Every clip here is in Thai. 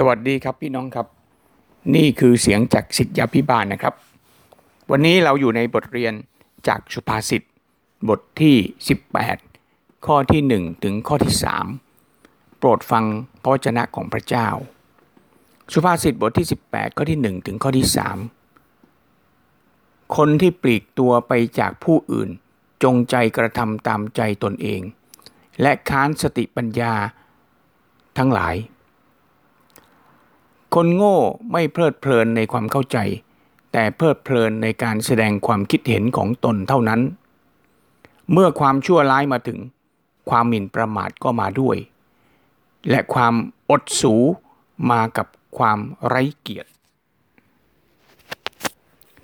สวัสดีครับพี่น้องครับ นี่คือเสียงจากสิทธยาพิบาลนะครับ วันนี้เราอยู่ในบทเรียนจากสุภาษิตบทที่ 18 ข้อที่ 1 ถึงข้อที่ 3 โปรดฟังพระวจนะของพระเจ้า สุภาษิตบทที่ 18 ข้อที่ 1 ถึงข้อที่ 3 คนที่ปลีกตัวไปจากผู้อื่น จงใจกระทำตามใจตนเอง และค้านสติปัญญาทั้งหลาย คนโง่ไม่เพลิดเพลินในความเข้าใจ แต่เพลิดเพลินในการแสดงความคิดเห็นของตนเท่านั้น เมื่อความชั่วร้ายมาถึง ความหมิ่นประมาทก็มาด้วย และความอดสูมากับความไร้เกียรติ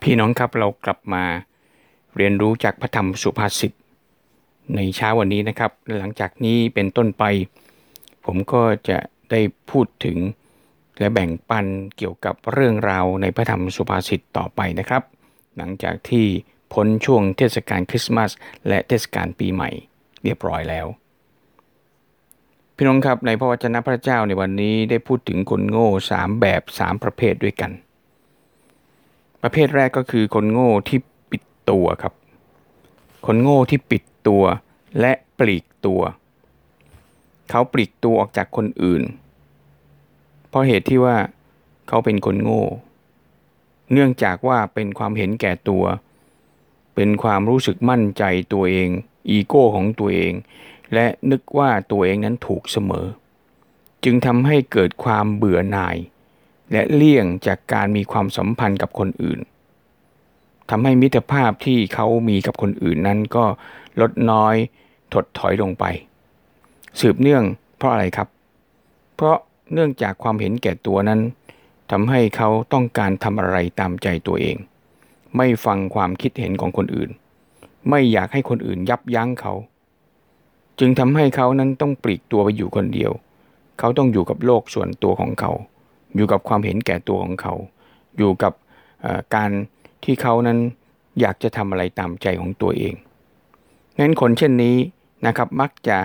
พี่น้องครับเรากลับมาเรียนรู้จากพระธรรมสุภาษิตในเช้าวันนี้นะครับ หลังจากนี้เป็นต้นไป ผมก็จะได้พูดถึง และแบ่งปันเกี่ยวกับเรื่องราวในพระธรรมสุภาษิตต่อไปนะครับ หลังจากที่พ้นช่วงเทศกาลคริสต์มาสและเทศกาลปีใหม่เรียบร้อยแล้ว พี่น้องครับในพระวจนะพระเจ้าในวันนี้ได้พูดถึงคนโง่สามแบบสามประเภทด้วยกัน ประเภทแรกก็คือคนโง่ที่ปิดตัวครับ คนโง่ที่ปิดตัวและปลีกตัว เขาปลีกตัวออกจากคนอื่น เพราะเหตุที่ว่าเขาเป็นคนโง่ เนื่องจากว่าเป็นความเห็นแก่ตัว เป็นความรู้สึกมั่นใจตัวเอง อีโก้ของตัวเอง และนึกว่าตัวเองนั้นถูกเสมอ จึงทำให้เกิดความเบื่อหน่าย และเลี่ยงจากการมีความสัมพันธ์กับคนอื่นทำให้มิตรภาพที่เขามีกับคนอื่นนั้นก็ลดน้อยถดถอยลงไป สืบเนื่องเพราะอะไรครับ เพราะ เนื่องจากความเห็นแก่ตัวนั้นทำให้เขาต้องการทำอะไรตามใจตัวเอง ไม่ฟังความคิดเห็นของคนอื่น ไม่อยากให้คนอื่นยับยั้งเขา จึงทำให้เขานั้นต้องปลีกตัวไปอยู่คนเดียว เขาต้องอยู่กับโลกส่วนตัวของเขา อยู่กับความเห็นแก่ตัวของเขา อยู่กับการที่เขานั้นอยากจะทำอะไรตามใจของตัวเองงั้นคนเช่นนี้นะครับมักจะ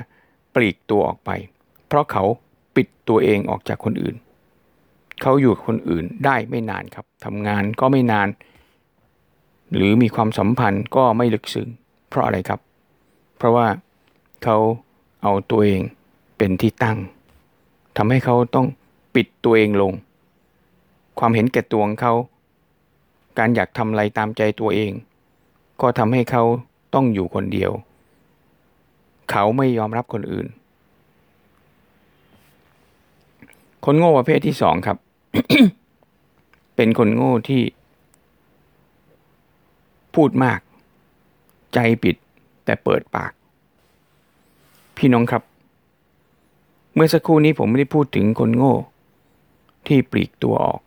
ปลีกตัวออกไป เพราะเขา ปิดตัวเองออกจากคนอื่น เขาอยู่กับคนอื่นได้ไม่นานครับทำงานก็ไม่นาน หรือมีความสัมพันธ์ก็ไม่ลึกซึ้งเพราะอะไรครับ เพราะว่าเขาเอาตัวเองเป็นที่ตั้งทำให้เขาต้องปิดตัวเองลง ความเห็นแก่ตัวของเขา การอยากทำอะไรตามใจตัวเอง ก็ทำให้เขาต้องอยู่คนเดียว เขาไม่ยอมรับคนอื่น คนโง่ประเภทที่สองครับ เป็นคนโง่ที่ พูดมาก ใจปิด แต่เปิดปาก พี่น้องครับ เมื่อสักครู่นี้ผมไม่ได้พูดถึงคนโง่ ที่ปลีกตัวออก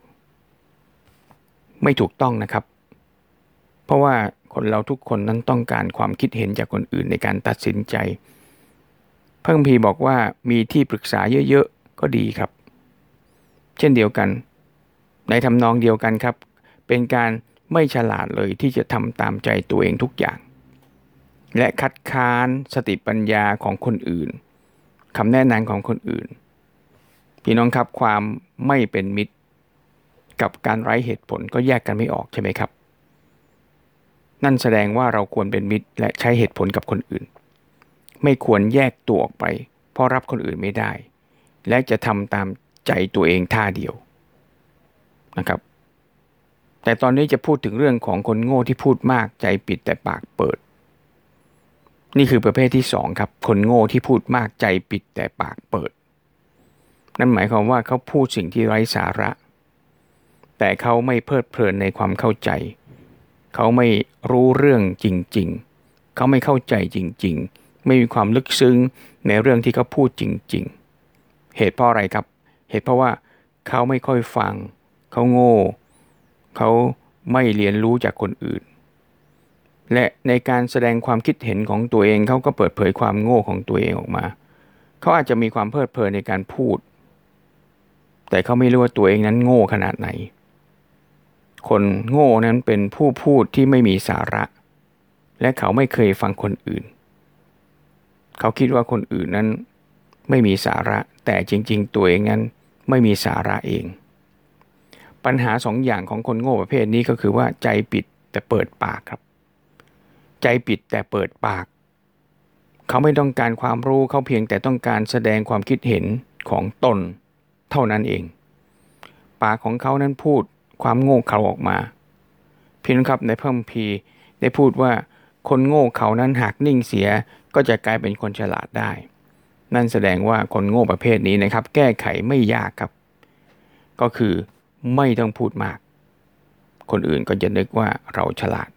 ไม่ถูกต้องนะครับ เพราะว่าคนเราทุกคนนั้นต้องการความคิดเห็นจากคนอื่นในการตัดสินใจเพิ่งพีร์บอกว่ามีที่ปรึกษาเยอะๆ ก็ดีครับ เช่นเดียวกัน ในทำนองเดียวกันครับ เป็นการไม่ฉลาดเลยที่จะทำตามใจตัวเองทุกอย่าง และคัดค้านสติปัญญาของคนอื่นคำแนะนำของคนอื่น พี่น้องครับความไม่เป็นมิตร กับการไร้เหตุผลก็แยกกันไม่ออกใช่ไหมครับ นั่นแสดงว่าเราควรเป็นมิตรและใช้เหตุผลกับคนอื่น ไม่ควรแยกตัวออกไป เพราะรับคนอื่นไม่ได้ และจะทำตาม ใจตัวเองท่าเดียวนะครับ แต่ตอนนี้จะพูดถึงเรื่องของคนโง่ที่พูดมากใจปิดแต่ปากเปิด นี่คือประเภทที่สองครับ คนโง่ที่พูดมากใจปิดแต่ปากเปิด นั่นหมายความว่าเขาพูดสิ่งที่ไร้สาระ แต่เขาไม่เพลิดเพลินในความเข้าใจ เขาไม่รู้เรื่องจริง ๆ เขาไม่เข้าใจจริง ๆ ไม่มีความลึกซึ้งในเรื่องที่เขาพูดจริง ๆ เหตุเพราะอะไรครับ เหตุเพราะว่าเขาไม่ค่อยฟัง เขาโง่ เขาไม่เรียนรู้จากคนอื่น และในการแสดงความคิดเห็นของตัวเองเขาก็เปิดเผยความโง่ของตัวเองออกมา เขาอาจจะมีความเพลิดเพลินในการพูด แต่เขาไม่รู้ว่าตัวเองนั้นโง่ขนาดไหน คนโง่นั้นเป็นผู้พูดที่ไม่มีสาระ และเขาไม่เคยฟังคนอื่น เขาคิดว่าคนอื่นนั้นไม่มีสาระ แต่จริง ๆ ตัวเองนั้น ไม่มีสาระเอง ปัญหาสองอย่างของคนโง่ประเภทนี้ก็คือว่าใจปิดแต่เปิดปากครับ ใจปิดแต่เปิดปาก เขาไม่ต้องการความรู้เขาเพียงแต่ต้องการแสดงความคิดเห็นของตน เท่านั้นเอง ปากของเขานั้นพูดความโง่เขาออกมาพียงครับในพระคัมภีร์ได้พูดว่าคนโง่เขานั้นหากนิ่งเสียก็จะกลายเป็นคนฉลาดได้ นั่นแสดงว่าคนโง่ประเภทนี้นะครับ แก้ไขไม่ยากครับ ก็คือไม่ต้องพูดมาก คนอื่นก็จะนึกว่าเราฉลาด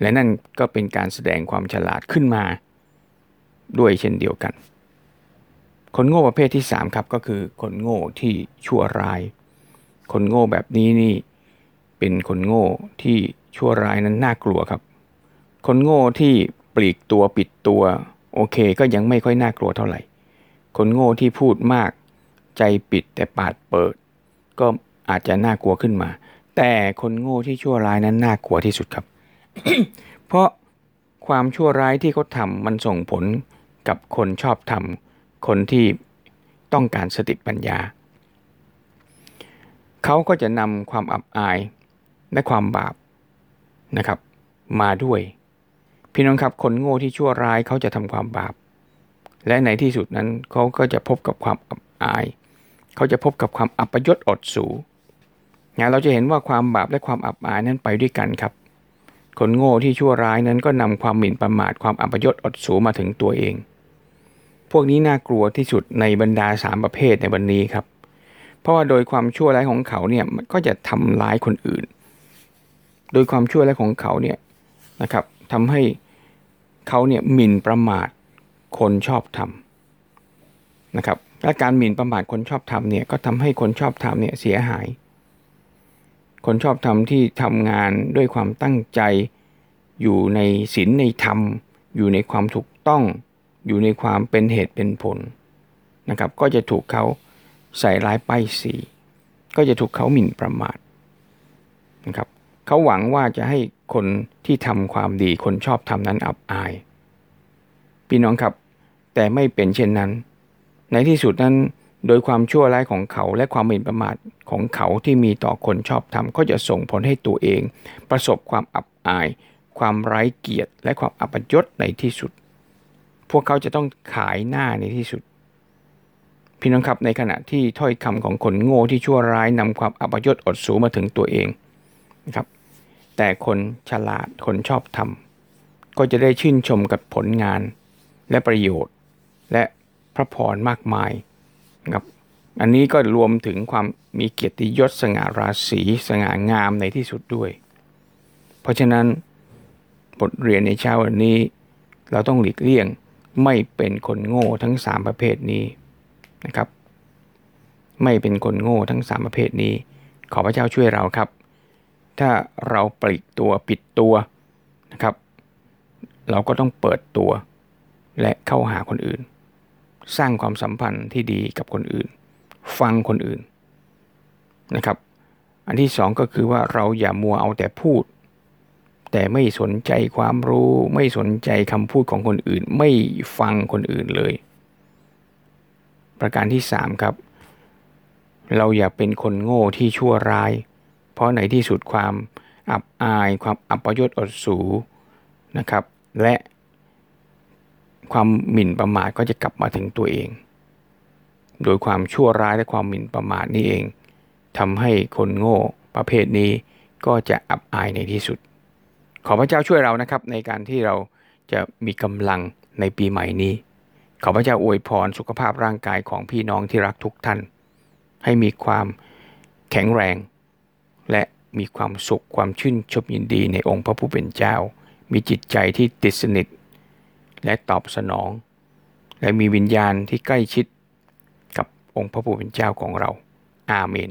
และนั่นก็เป็นการแสดงความฉลาดขึ้นมา ด้วยเช่นเดียวกัน คนโง่ประเภทที่3ครับก็คือคนโง่ที่ชั่วร้าย คนโง่แบบนี้นี่เป็นคนโง่ที่ชั่วร้ายนั้นน่ากลัวครับ คนโง่ที่ปลีกตัวปิดตัว โอเค ก็ยังไม่ค่อยน่ากลัวเท่าไหร่ คนโง่ที่พูดมาก ใจปิดแต่ปาดเปิด ก็อาจจะน่ากลัวขึ้นมา แต่คนโง่ที่ชั่วร้ายนั้นน่ากลัวที่สุดครับ เพราะความชั่วร้ายที่เขาทำมันส่งผลกับคนชอบทำคนที่ต้องการสติปัญญา เขาก็จะนำความอับอายและความบาปนะครับ มาด้วย พี่น้องครับคนโง่ที่ชั่วร้ายเขาจะทำความบาป และในที่สุดนั้นเขาก็จะพบกับความอับอาย เขาจะพบกับความอัปยศอดสูงานเราจะเห็นว่าความบาปและความอับอายนั้นไปด้วยกันครับ คนโง่ที่ชั่วร้ายนั้นก็นำความหมิ่นประมาทความอัปยศอดสูมาถึงตัวเอง พวกนี้น่ากลัวที่สุดในบรรดาสามประเภทในวันนี้ครับ เพราะว่าโดยความชั่วร้ายของเขาเนี่ยมันก็จะทำร้ายคนอื่น โดยความชั่วร้ายของเขาเนี่ยนะครับทำให้เขาเนี่ยหมิ่นประมาท คนชอบทำนะครับและการหมิ่นประมาทคนชอบทำเนี่ยก็ทำให้คนชอบทำเนี่ยเสียหาย คนชอบทำที่ทำงานด้วยความตั้งใจอยู่ในศีลในธรรม อยู่ในความถูกต้อง อยู่ในความเป็นเหตุเป็นผลนะครับก็จะถูกเขาใส่ร้ายป้ายสีก็จะถูกเขาหมิ่นประมาทนะครับเขาหวังว่าจะให้คนที่ทำความดีคนชอบทำนั้นอับอาย พี่น้องครับ แต่ไม่เป็นเช่นนั้น ในที่สุดนั้น โดยความชั่วร้ายของเขาและความหมิ่นประมาทของเขาที่มีต่อคนชอบทำก็จะส่งผลให้ตัวเอง ประสบความอับอาย ความไร้เกียรติ และความอัปยศในที่สุด พวกเขาจะต้องขายหน้าในที่สุด พี่น้องครับในขณะที่ถ้อยคำของคนโง่ที่ชั่วร้ายนำความอัปยศอดสูมาถึงตัวเองนะครับ แต่คนฉลาดคนชอบทำก็จะได้ชื่นชมกับผลงาน และประโยชน์ และพระพรมากมายครับอันนี้ก็รวมถึงความมีเกียรติยศสง่าราศีสง่างามในที่สุดด้วย เพราะฉะนั้นบทเรียนในเช้าวันนี้ เราต้องหลีกเลี่ยงไม่เป็นคนโง่ทั้งสามประเภทนี้นะครับ ไม่เป็นคนโง่ทั้งสามประเภทนี้ ขอพระเจ้าช่วยเราครับ ถ้าเราปลีกตัวปิดตัวนะครับ เราก็ต้องเปิดตัว และเข้าหาคนอื่น สร้างความสัมพันธ์ที่ดีกับคนอื่น ฟังคนอื่นนะครับ อันที่สองก็คือว่าเราอย่ามัวเอาแต่พูด แต่ไม่สนใจความรู้ ไม่สนใจคำพูดของคนอื่น ไม่ฟังคนอื่นเลย ประการที่สามครับ เราอย่าเป็นคนโง่ที่ชั่วร้าย เพราะในที่สุดความอับอายความอัปยศอดสูนะครับ และ ความหมิ่นประมาทก็จะกลับมาถึงตัวเอง โดยความชั่วร้ายและความหมิ่นประมาทนี่เองทำให้คนโง่ประเภทนี้ก็จะอับอายในที่สุด ขอพระเจ้าช่วยเรานะครับ ในการที่เราจะมีกำลังในปีใหม่นี้ ขอพระเจ้าอวยพรสุขภาพร่างกายของพี่น้องที่รักทุกท่าน ให้มีความแข็งแรง และมีความสุขความชื่นชมยินดีในองค์พระผู้เป็นเจ้า มีจิตใจที่ติดสนิท และตอบสนอง และมีวิญญาณที่ใกล้ชิดกับองค์พระผู้เป็นเจ้าของเรา อาเมน